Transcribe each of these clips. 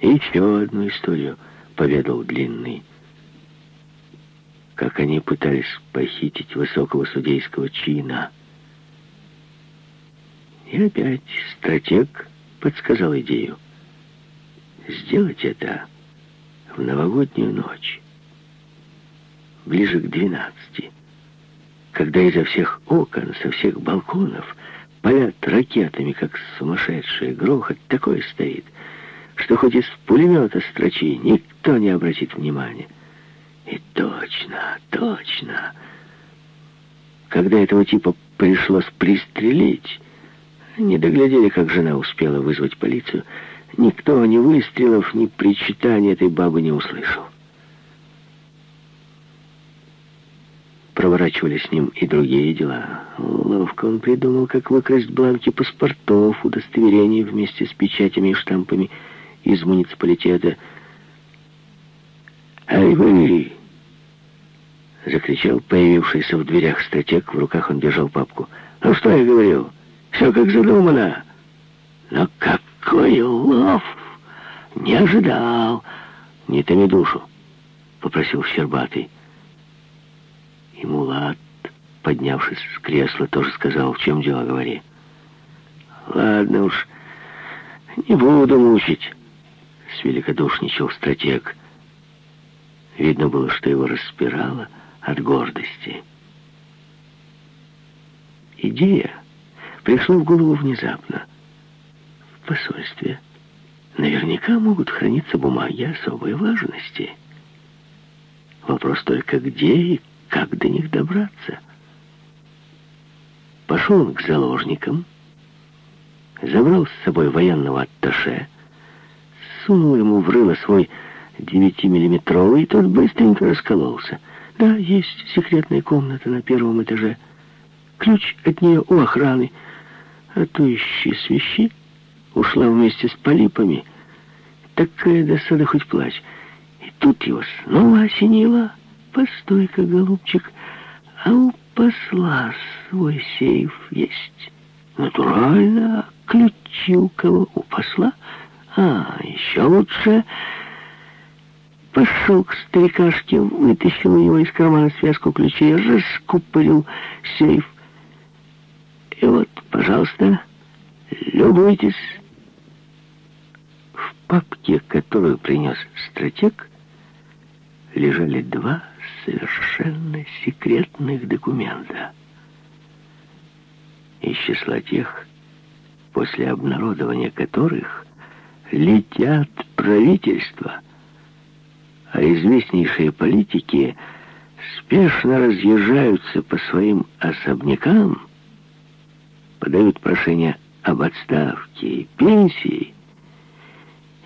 еще одну историю поведал Длинный. Как они пытались похитить высокого судейского чина. И опять стратег подсказал идею. Сделать это в новогоднюю ночь, ближе к двенадцати, когда изо всех окон, со всех балконов палят ракетами, как сумасшедшие, грохот такой стоит, что хоть из пулемета строчи, никто не обратит внимания. И точно, точно. Когда этого типа пришлось пристрелить, не доглядели, как жена успела вызвать полицию, никто ни выстрелов, ни причитаний этой бабы не услышал. Проворачивали с ним и другие дела. Ловко он придумал, как выкрасть бланки паспортов, удостоверений вместе с печатями и штампами из муниципалитета. «Ай вы!» — закричал появившийся в дверях стратег. В руках он держал папку. «Ну что я говорил? Все как задумано!» «Но какой лов! Не ожидал!» «Не томи душу!» — попросил Щербатый. И Мулат, поднявшись с кресла, тоже сказал, в чем дело, говори. Ладно уж, не буду мучить, свеликодушничал стратег. Видно было, что его распирало от гордости. Идея пришла в голову внезапно. В посольстве наверняка могут храниться бумаги особой важности. Вопрос только где и как до них добраться? Пошел он к заложникам, забрал с собой военного атташе, сунул ему в рыло свой девятимиллиметровый, и тот быстренько раскололся. Да, есть секретная комната на первом этаже. Ключ от нее у охраны. А то ищи свищи. Ушла вместе с полипами. Такая досада хоть плачь. И тут его снова осенило. Постой-ка, голубчик, а у посла свой сейф есть? Натурально, ключи у кого? У посла? А, еще лучше. Пошел к старикашке, вытащил у него из кармана связку ключей, раскупорил сейф. И вот, пожалуйста, любуйтесь. В папке, которую принес стратег, лежали два совершенно секретных документа. Из числа тех, после обнародования которых летят правительства, а известнейшие политики спешно разъезжаются по своим особнякам, подают прошение об отставке и пенсии,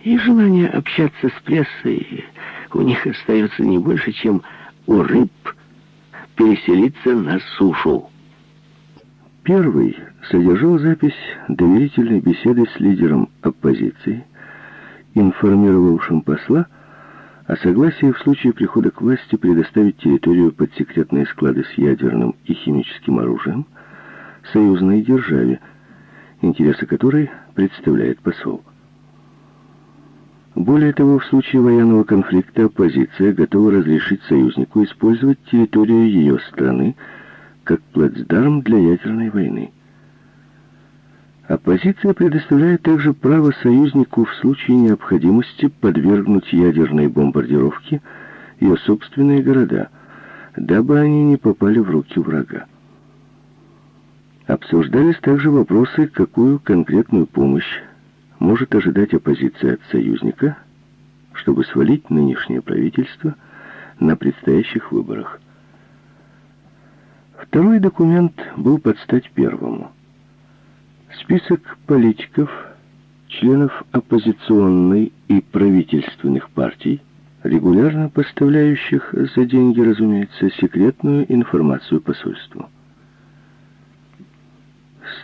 и желание общаться с прессой у них остается не больше, чем у рыб переселиться на сушу. Первый содержал запись доверительной беседы с лидером оппозиции, информировавшим посла о согласии в случае прихода к власти предоставить территорию под секретные склады с ядерным и химическим оружием союзной державе, интересы которой представляет посол. Более того, в случае военного конфликта оппозиция готова разрешить союзнику использовать территорию ее страны как плацдарм для ядерной войны. Оппозиция предоставляет также право союзнику в случае необходимости подвергнуть ядерной бомбардировке ее собственные города, дабы они не попали в руки врага. Обсуждались также вопросы, какую конкретную помощь может ожидать оппозиция от союзника, чтобы свалить нынешнее правительство на предстоящих выборах. Второй документ был под стать первому. Список политиков, членов оппозиционной и правительственных партий, регулярно поставляющих за деньги, разумеется, секретную информацию посольству.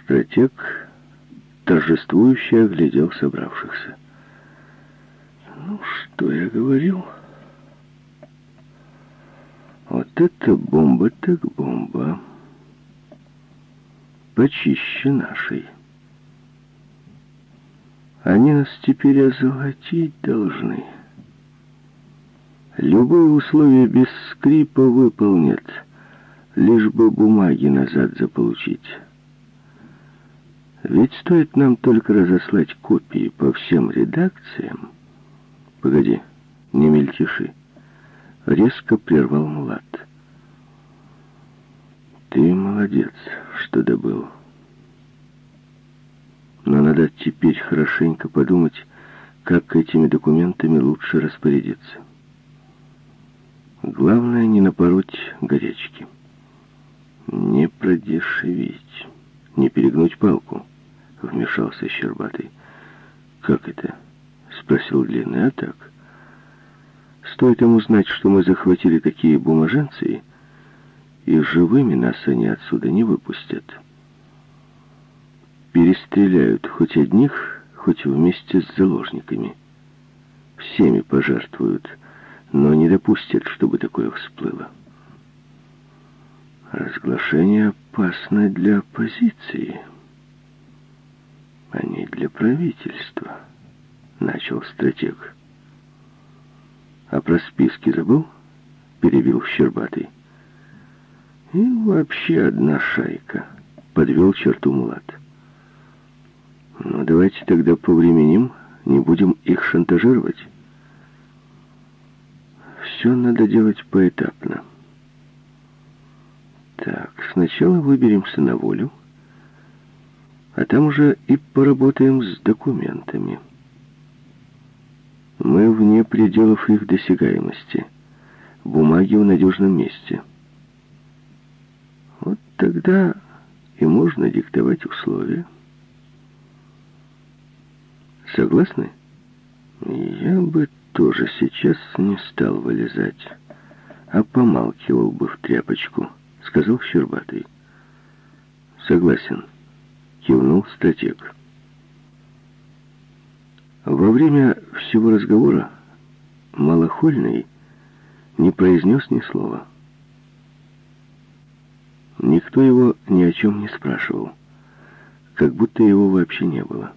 Стратег торжествующе оглядел собравшихся. «Ну, что я говорил?» «Вот это бомба так бомба. Почище нашей. Они нас теперь озолотить должны. Любые условия без скрипа выполнят, лишь бы бумаги назад заполучить. Ведь стоит нам только разослать копии по всем редакциям. Погоди, не мельтеши. Резко прервал Мулат. Ты молодец, что добыл. Надо теперь хорошенько подумать, как этими документами лучше распорядиться. Главное не напороть горячки. Не продешевить, не перегнуть палку, вмешался Щербатый. Как это? Спросил Длинный. А так. Стоит им узнать, что мы захватили такие бумаженцы, и живыми нас они отсюда не выпустят. Перестреляют хоть одних, хоть вместе с заложниками. Всеми пожертвуют, но не допустят, чтобы такое всплыло. Разглашение опасно для оппозиции, а не для правительства, начал стратег. А про списки забыл? Перебил Щербатый. И вообще одна шайка. Подвел черту Мулат. Ну, давайте тогда повременим, не будем их шантажировать. Все надо делать поэтапно. Так, сначала выберемся на волю, а там уже и поработаем с документами. Мы вне пределов их досягаемости. Бумаги в надежном месте. Вот тогда и можно диктовать условия. Согласны? Я бы тоже сейчас не стал вылезать, а помалкивал бы в тряпочку, сказал Щербатый. Согласен, кивнул стратег. Во время всего разговора Малохольный не произнес ни слова. Никто его ни о чем не спрашивал, как будто его вообще не было.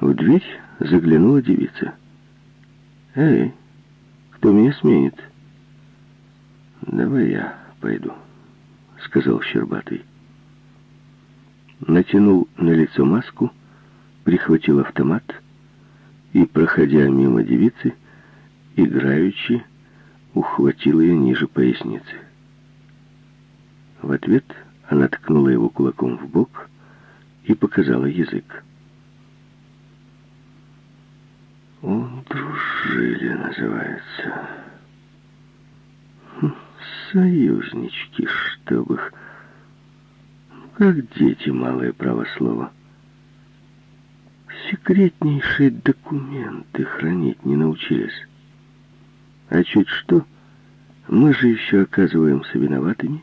В дверь заглянула девица. «Эй, кто меня сменит?» «Давай я пойду», — сказал Щербатый. Натянул на лицо маску, прихватил автомат и, проходя мимо девицы, играючи, ухватил ее ниже поясницы. В ответ она ткнула его кулаком в бок и показала язык. Он дружили, называется. Хм, союзнички, чтоб их... Как дети малые право слова. Секретнейшие документы хранить не научились. А чуть что, мы же еще оказываемся виноватыми.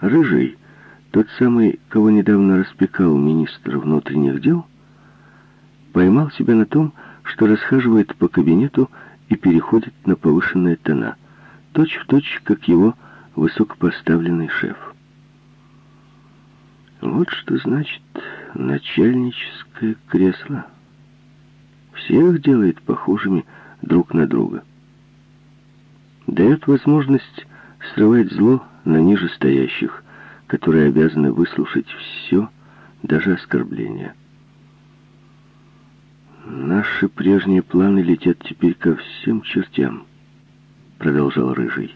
Рыжий, тот самый, кого недавно распекал министр внутренних дел, поймал себя на том, что расхаживает по кабинету и переходит на повышенные тона, точь-в-точь, точь, как его высокопоставленный шеф. Вот что значит начальническое кресло. Всех делает похожими друг на друга. Дает возможность срывать зло на нижестоящих, которые обязаны выслушать все, даже оскорбления. Наши прежние планы летят теперь ко всем чертям, продолжал Рыжий.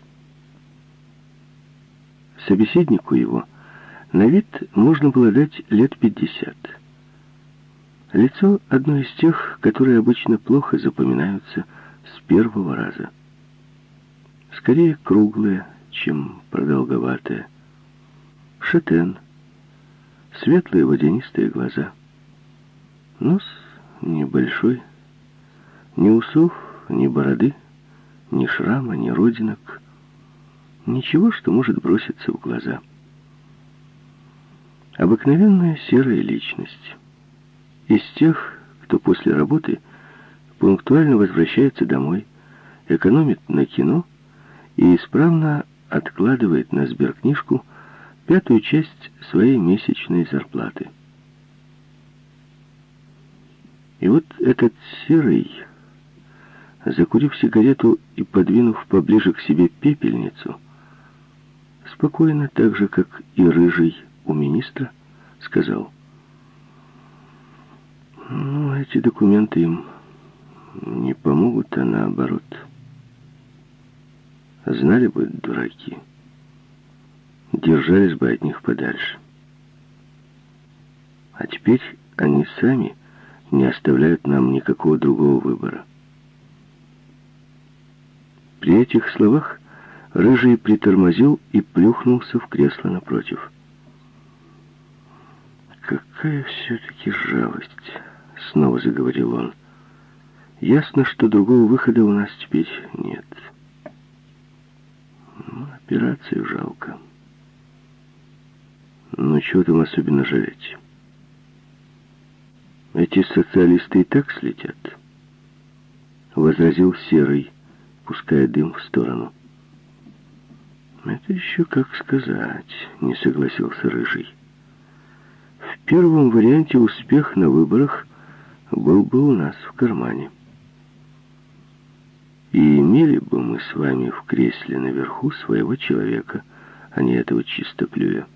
Собеседнику его на вид можно было дать лет пятьдесят. Лицо одно из тех, которые обычно плохо запоминаются с первого раза. Скорее круглое, чем продолговатое. Шатен, светлые водянистые глаза. Нос небольшой, ни усов, ни бороды, ни шрама, ни родинок. Ничего, что может броситься в глаза. Обыкновенная серая личность. Из тех, кто после работы пунктуально возвращается домой, экономит на кино и исправно откладывает на сберкнижку пятую часть своей месячной зарплаты. И вот этот серый, закурив сигарету и подвинув поближе к себе пепельницу, спокойно, так же, как и рыжий у министра, сказал, «Ну, эти документы им не помогут, а наоборот. Знали бы дураки, держались бы от них подальше. А теперь они сами не оставляют нам никакого другого выбора. При этих словах Рыжий притормозил и плюхнулся в кресло напротив. «Какая все-таки жалость!» — снова заговорил он. «Ясно, что другого выхода у нас теперь нет. Ну, операцию жалко. Но чего там особенно жалеть?» Эти социалисты и так слетят, — возразил Серый, пуская дым в сторону. Это еще как сказать, — не согласился Рыжий. В первом варианте успех на выборах был бы у нас в кармане. И имели бы мы с вами в кресле наверху своего человека, а не этого чистоплюя.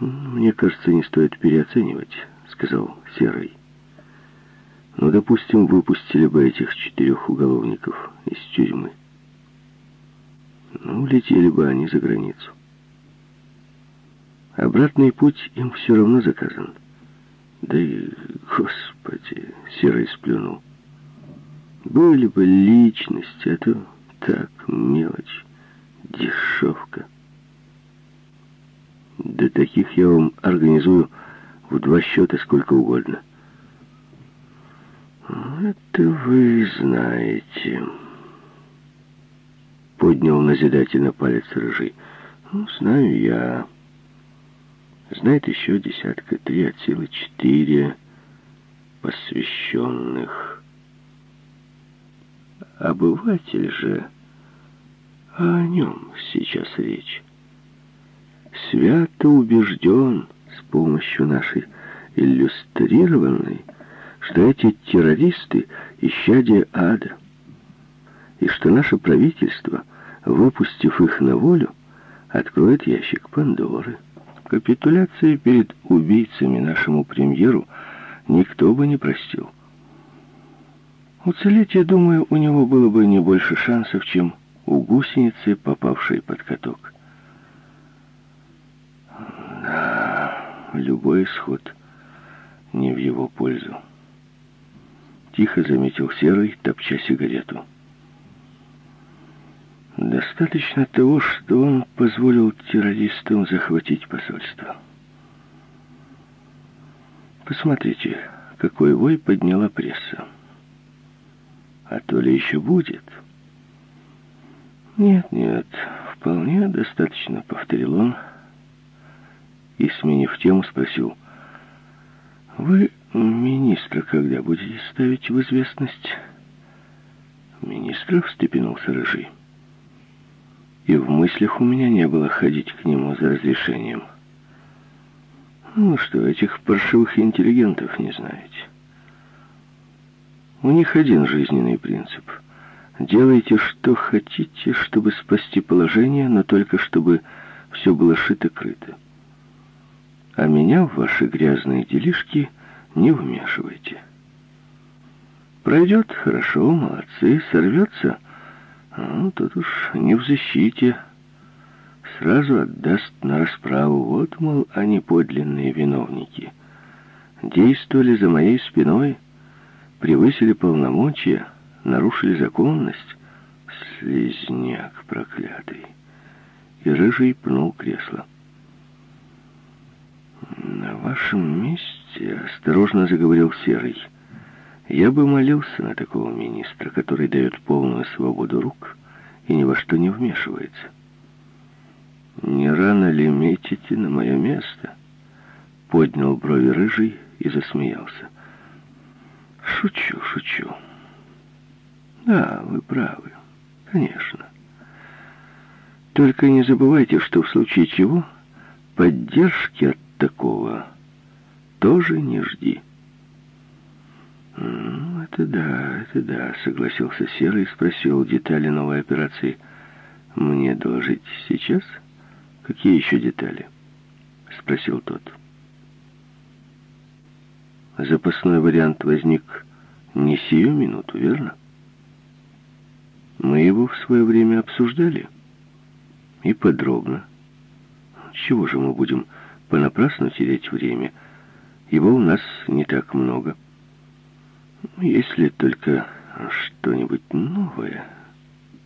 Мне кажется, не стоит переоценивать — сказал Серый. «Ну, допустим, выпустили бы этих четырех уголовников из тюрьмы. Ну, летели бы они за границу. Обратный путь им все равно заказан. Да и, господи, Серый сплюнул. Были бы личности, а то так, мелочь, дешевка. Да таких я вам организую в два счета сколько угодно. «Это вы знаете», — поднял назидательно палец рыжий. «Ну, знаю я. Знает еще десятка три, от силы четыре посвященных. Обыватель же, а о нем сейчас речь, свято убежден, помощью нашей иллюстрированной, что эти террористы — исчадие ада, и что наше правительство, выпустив их на волю, откроет ящик Пандоры. Капитуляции перед убийцами нашему премьеру никто бы не простил. Уцелеть, я думаю, у него было бы не больше шансов, чем у гусеницы, попавшей под каток. Любой исход не в его пользу. Тихо заметил Серый, топча сигарету. Достаточно того, что он позволил террористам захватить посольство. Посмотрите, какой вой подняла пресса. А то ли еще будет? Нет, нет, вполне достаточно, повторил он, — и, сменив тему, спросил, «Вы министра когда будете ставить в известность?» Министр встрепенулся рыжий. И в мыслях у меня не было ходить к нему за разрешением. Ну что, этих паршивых интеллигентов не знаете. У них один жизненный принцип. Делайте, что хотите, чтобы спасти положение, но только чтобы все было шито-крыто а меня в ваши грязные делишки не вмешивайте. Пройдет, хорошо, молодцы, сорвется, ну, тут уж не в защите. Сразу отдаст на расправу. Вот, мол, они подлинные виновники. Действовали за моей спиной, превысили полномочия, нарушили законность. Слизняк проклятый. И рыжий пнул кресло. «На вашем месте», — осторожно заговорил Серый, — «я бы молился на такого министра, который дает полную свободу рук и ни во что не вмешивается». «Не рано ли метите на мое место?» Поднял брови рыжий и засмеялся. «Шучу, шучу. Да, вы правы. Конечно. Только не забывайте, что в случае чего поддержки от такого тоже не жди. это да, это да, согласился Серый и спросил детали новой операции. Мне доложить сейчас? Какие еще детали? Спросил тот. Запасной вариант возник не сию минуту, верно? Мы его в свое время обсуждали. И подробно. Чего же мы будем понапрасну терять время? Его у нас не так много. Если только что-нибудь новое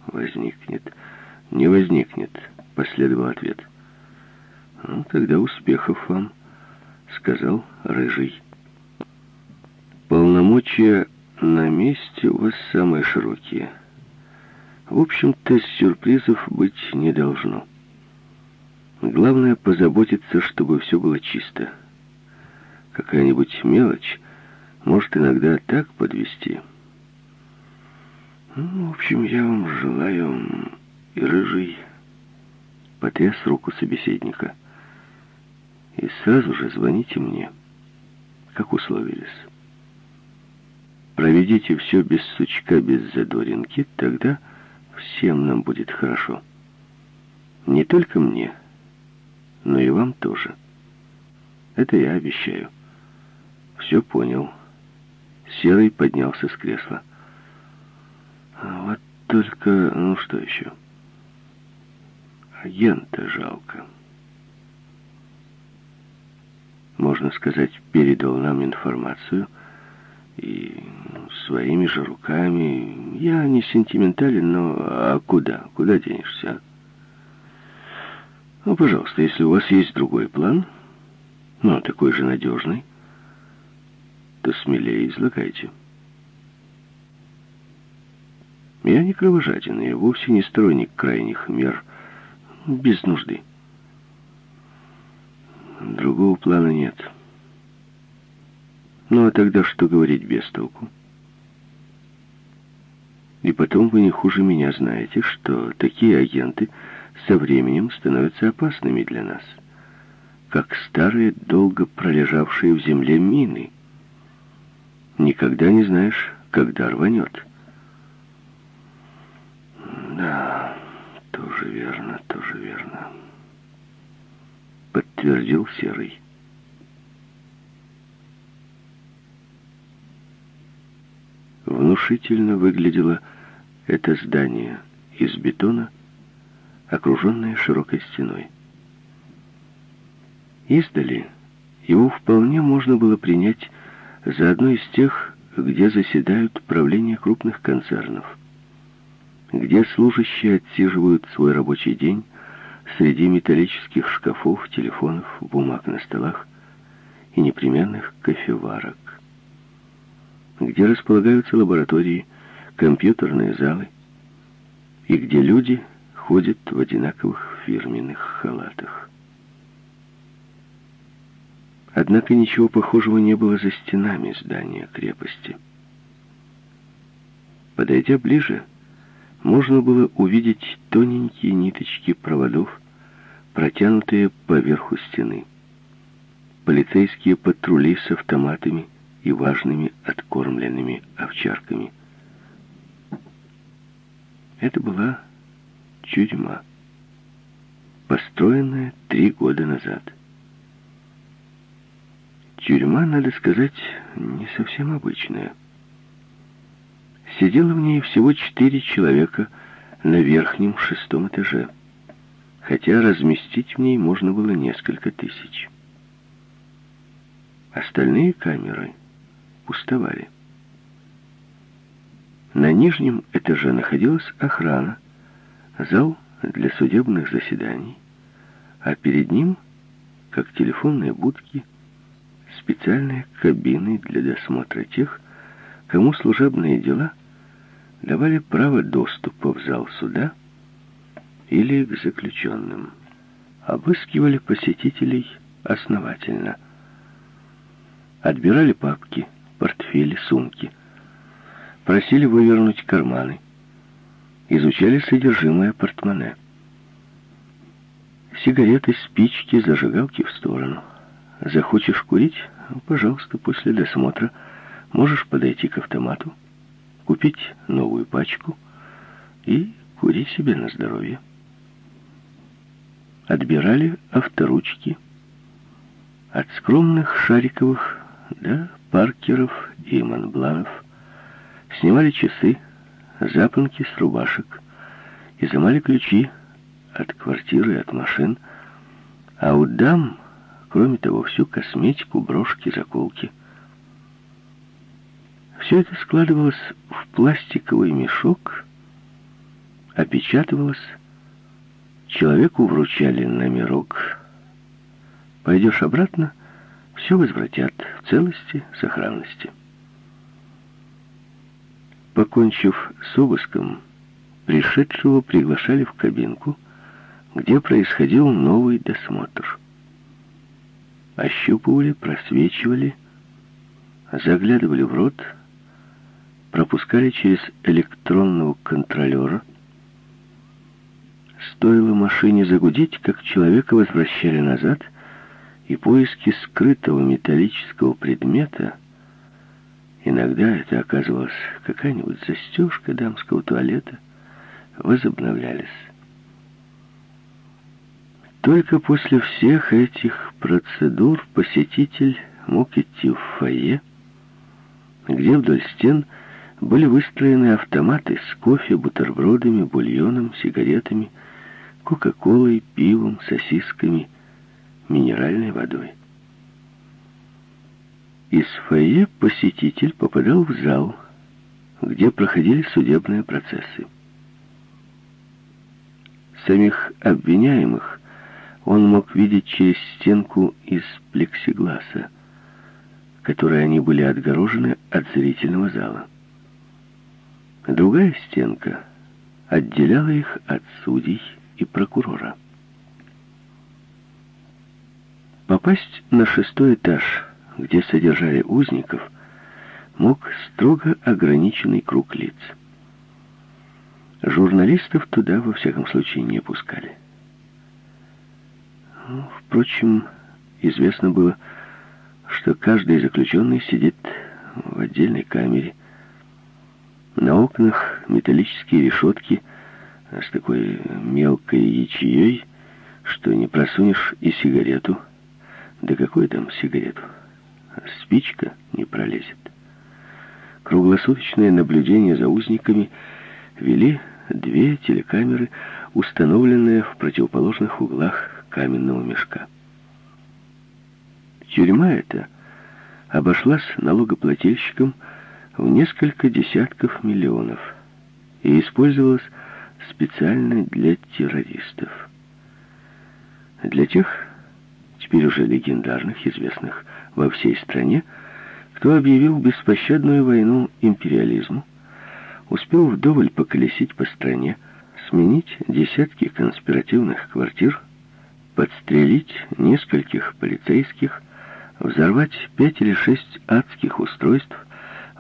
возникнет. Не возникнет, последовал ответ. Ну, тогда успехов вам, сказал Рыжий. Полномочия на месте у вас самые широкие. В общем-то, сюрпризов быть не должно. Главное позаботиться, чтобы все было чисто. Какая-нибудь мелочь может иногда так подвести. Ну, в общем, я вам желаю и рыжий потряс руку собеседника. И сразу же звоните мне, как условились. Проведите все без сучка, без задоринки, тогда всем нам будет хорошо. Не только мне, но и вам тоже. Это я обещаю. Все понял. Серый поднялся с кресла. А вот только, ну что еще? Агента жалко. Можно сказать, передал нам информацию — и своими же руками. Я не сентиментален, но а куда? Куда денешься? А? Ну, пожалуйста, если у вас есть другой план, ну, такой же надежный, то смелее излагайте. Я не кровожаден и вовсе не сторонник крайних мер без нужды. Другого плана нет. — ну а тогда что говорить без толку? И потом вы не хуже меня знаете, что такие агенты со временем становятся опасными для нас, как старые, долго пролежавшие в земле мины. Никогда не знаешь, когда рванет. Да, тоже верно, тоже верно. Подтвердил Серый. Внушительно выглядело это здание из бетона, окруженное широкой стеной. Издали его вполне можно было принять за одно из тех, где заседают правления крупных концернов, где служащие отсиживают свой рабочий день среди металлических шкафов, телефонов, бумаг на столах и непременных кофеварок где располагаются лаборатории, компьютерные залы, и где люди ходят в одинаковых фирменных халатах. Однако ничего похожего не было за стенами здания крепости. Подойдя ближе, можно было увидеть тоненькие ниточки проводов, протянутые по верху стены. Полицейские патрули с автоматами — и важными откормленными овчарками. Это была тюрьма, построенная три года назад. Тюрьма, надо сказать, не совсем обычная. Сидело в ней всего четыре человека на верхнем шестом этаже, хотя разместить в ней можно было несколько тысяч. Остальные камеры пустовали. На нижнем этаже находилась охрана, зал для судебных заседаний, а перед ним, как телефонные будки, специальные кабины для досмотра тех, кому служебные дела давали право доступа в зал суда или к заключенным. Обыскивали посетителей основательно. Отбирали папки, портфели, сумки. Просили вывернуть карманы. Изучали содержимое портмоне. Сигареты, спички, зажигалки в сторону. Захочешь курить? Пожалуйста, после досмотра можешь подойти к автомату, купить новую пачку и кури себе на здоровье. Отбирали авторучки от скромных шариковых до паркеров и монбланов, снимали часы, запонки с рубашек, изымали ключи от квартиры от машин, а у дам, кроме того, всю косметику, брошки, заколки. Все это складывалось в пластиковый мешок, опечатывалось, человеку вручали номерок. Пойдешь обратно, все возвратят в целости, сохранности. Покончив с обыском, пришедшего приглашали в кабинку, где происходил новый досмотр. Ощупывали, просвечивали, заглядывали в рот, пропускали через электронного контролера. Стоило машине загудеть, как человека возвращали назад, и поиски скрытого металлического предмета, иногда это оказывалась какая-нибудь застежка дамского туалета, возобновлялись. Только после всех этих процедур посетитель мог идти в фойе, где вдоль стен были выстроены автоматы с кофе, бутербродами, бульоном, сигаретами, кока-колой, пивом, сосисками, минеральной водой. Из фойе посетитель попадал в зал, где проходили судебные процессы. Самих обвиняемых он мог видеть через стенку из плексигласа, которой они были отгорожены от зрительного зала. Другая стенка отделяла их от судей и прокурора. Попасть на шестой этаж, где содержали узников, мог строго ограниченный круг лиц. Журналистов туда, во всяком случае, не пускали. Ну, впрочем, известно было, что каждый заключенный сидит в отдельной камере. На окнах металлические решетки с такой мелкой ячеей, что не просунешь и сигарету. Да какой там сигарету? Спичка не пролезет. Круглосуточное наблюдение за узниками вели две телекамеры, установленные в противоположных углах каменного мешка. Тюрьма эта обошлась налогоплательщикам в несколько десятков миллионов и использовалась специально для террористов. Для тех, теперь уже легендарных, известных во всей стране, кто объявил беспощадную войну империализму, успел вдоволь поколесить по стране, сменить десятки конспиративных квартир, подстрелить нескольких полицейских, взорвать пять или шесть адских устройств,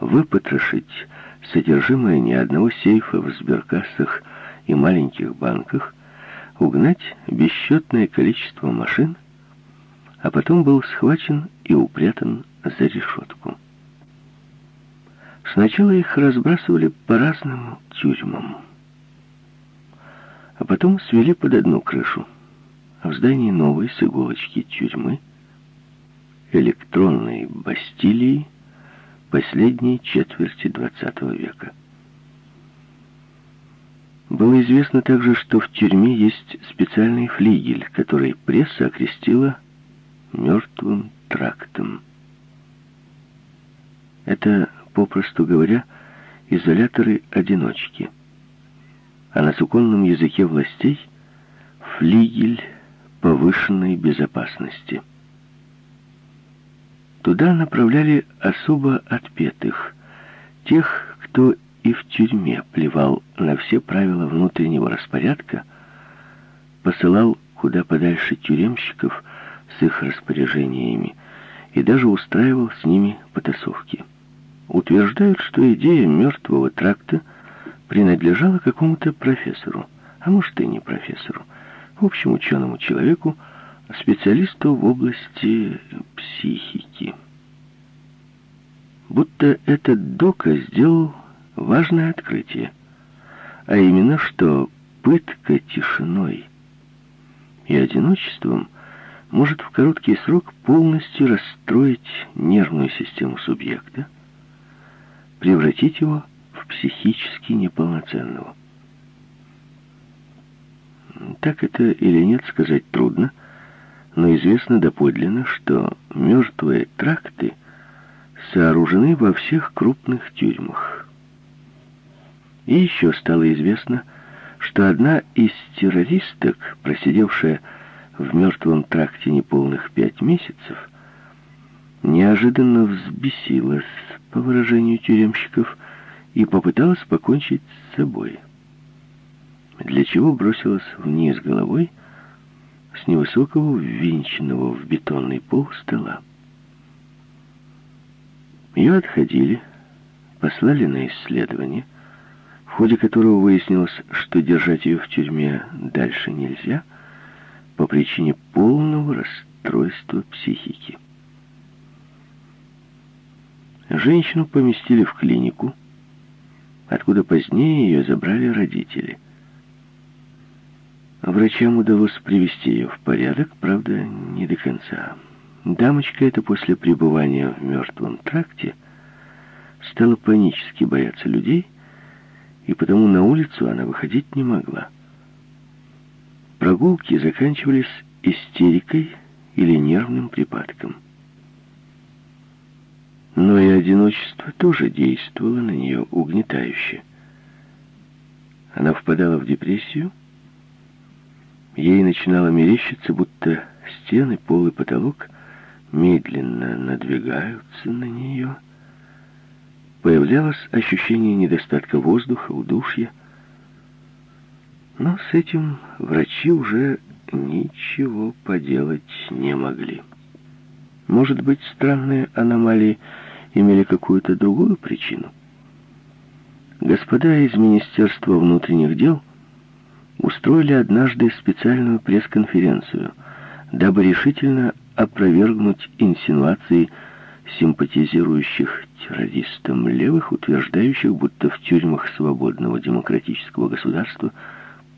выпотрошить содержимое ни одного сейфа в сберкассах и маленьких банках, угнать бесчетное количество машин, а потом был схвачен и упрятан за решетку. Сначала их разбрасывали по разным тюрьмам, а потом свели под одну крышу. В здании новой с иголочки тюрьмы, электронной Бастилии, последней четверти XX века. Было известно также, что в тюрьме есть специальный флигель, который пресса окрестила «мертвым трактом». Это попросту говоря, изоляторы-одиночки. А на суконном языке властей флигель повышенной безопасности. Туда направляли особо отпетых, тех, кто и в тюрьме плевал на все правила внутреннего распорядка, посылал куда подальше тюремщиков с их распоряжениями и даже устраивал с ними потасовки утверждают, что идея мертвого тракта принадлежала какому-то профессору, а может и не профессору, в общем ученому человеку, специалисту в области психики. будто этот Дока сделал важное открытие, а именно, что пытка тишиной и одиночеством может в короткий срок полностью расстроить нервную систему субъекта, превратить его в психически неполноценного. Так это или нет, сказать трудно, но известно доподлинно, что мертвые тракты сооружены во всех крупных тюрьмах. И еще стало известно, что одна из террористок, просидевшая в мертвом тракте неполных пять месяцев, неожиданно взбесилась, по выражению тюремщиков, и попыталась покончить с собой. Для чего бросилась вниз головой с невысокого, ввинченного в бетонный пол стола. Ее отходили, послали на исследование, в ходе которого выяснилось, что держать ее в тюрьме дальше нельзя по причине полного расстройства психики. Женщину поместили в клинику, откуда позднее ее забрали родители. Врачам удалось привести ее в порядок, правда, не до конца. Дамочка эта после пребывания в мертвом тракте стала панически бояться людей, и потому на улицу она выходить не могла. Прогулки заканчивались истерикой или нервным припадком. Но и одиночество тоже действовало на нее угнетающе. Она впадала в депрессию, ей начинало мерещиться, будто стены, пол и потолок медленно надвигаются на нее. Появлялось ощущение недостатка воздуха, удушья. Но с этим врачи уже ничего поделать не могли. Может быть, странные аномалии имели какую-то другую причину? Господа из Министерства внутренних дел устроили однажды специальную пресс-конференцию, дабы решительно опровергнуть инсинуации симпатизирующих террористам левых, утверждающих, будто в тюрьмах свободного демократического государства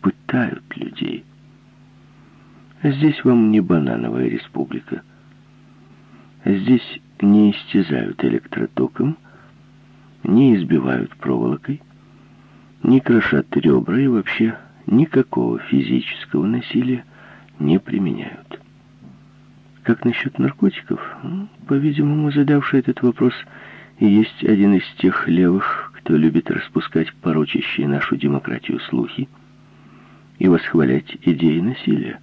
пытают людей. Здесь вам не банановая республика. Здесь не истязают электротоком, не избивают проволокой, не крошат ребра и вообще никакого физического насилия не применяют. Как насчет наркотиков? Ну, по-видимому, задавший этот вопрос и есть один из тех левых, кто любит распускать порочащие нашу демократию слухи и восхвалять идеи насилия.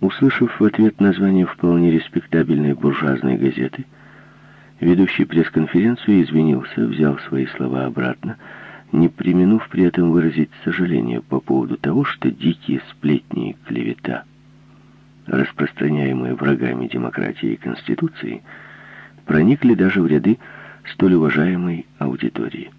Услышав в ответ название вполне респектабельной буржуазной газеты, ведущий пресс-конференцию извинился, взял свои слова обратно, не применув при этом выразить сожаление по поводу того, что дикие сплетни и клевета, распространяемые врагами демократии и Конституции, проникли даже в ряды столь уважаемой аудитории.